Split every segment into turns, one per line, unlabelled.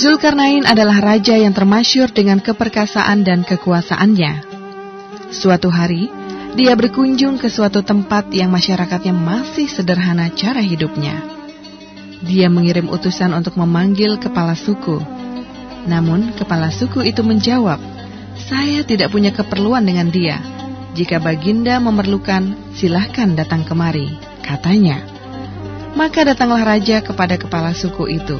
Zulkarnain adalah raja yang termasyur dengan keperkasaan dan kekuasaannya. Suatu hari, dia berkunjung ke suatu tempat yang masyarakatnya masih sederhana cara hidupnya. Dia mengirim utusan untuk memanggil kepala suku. Namun, kepala suku itu menjawab, "Saya tidak punya keperluan dengan dia. Jika Baginda memerlukan, silahkan datang kemari," katanya. Maka datanglah raja kepada kepala suku itu.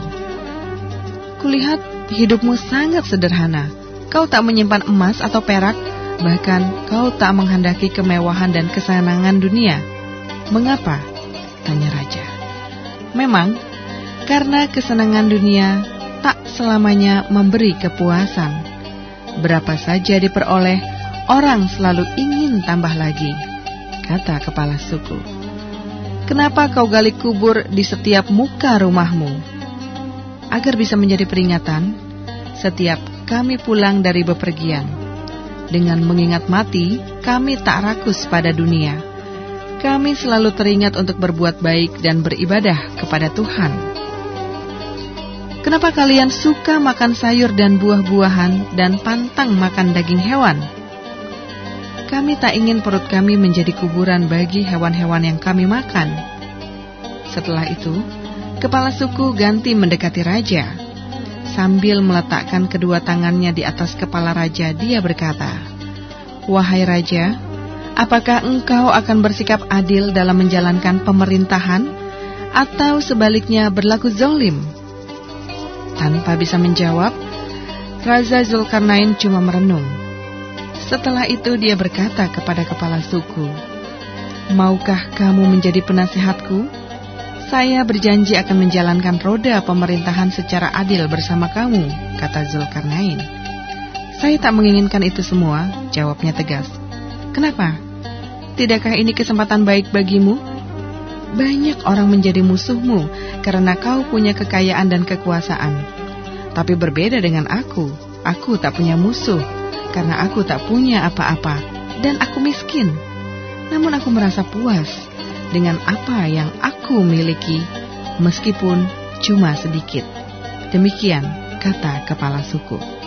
Kulihat hidupmu sangat sederhana. Kau tak menyimpan emas atau perak, bahkan kau tak menghendaki kemewahan dan kesenangan dunia. Mengapa? Tanya raja. Memang, karena kesenangan dunia tak selamanya memberi kepuasan. Berapa saja diperoleh, orang selalu ingin tambah lagi, kata kepala suku. Kenapa kau gali kubur di setiap muka rumahmu? agar bisa menjadi peringatan setiap kami pulang dari bepergian. Dengan mengingat mati, kami tak rakus pada dunia. Kami selalu teringat untuk berbuat baik dan beribadah kepada Tuhan. Kenapa kalian suka makan sayur dan buah-buahan dan pantang makan daging hewan? Kami tak ingin perut kami menjadi kuburan bagi hewan-hewan yang kami makan. Setelah itu, Kepala suku ganti mendekati raja. Sambil meletakkan kedua tangannya di atas kepala raja, dia berkata, "Wahai raja, apakah engkau akan bersikap adil dalam menjalankan pemerintahan atau sebaliknya berlaku zolim?" Tanpa bisa menjawab, Raja Zulkarnain cuma merenung. Setelah itu dia berkata kepada kepala suku, Maukah kamu menjadi penasehatku? Saya berjanji akan menjalankan roda pemerintahan secara adil bersama kamu, kata Zulkarnain. Saya tak menginginkan itu semua, jawabnya tegas. Kenapa? Tidakkah ini kesempatan baik bagimu? Banyak orang menjadi musuhmu karena kau punya kekayaan dan kekuasaan. Tapi berbeda dengan aku, aku tak punya musuh karena aku tak punya apa-apa dan aku miskin. Namun aku merasa puas dengan apa yang aku miliki, meskipun cuma sedikit. Demikian kata kepala suku.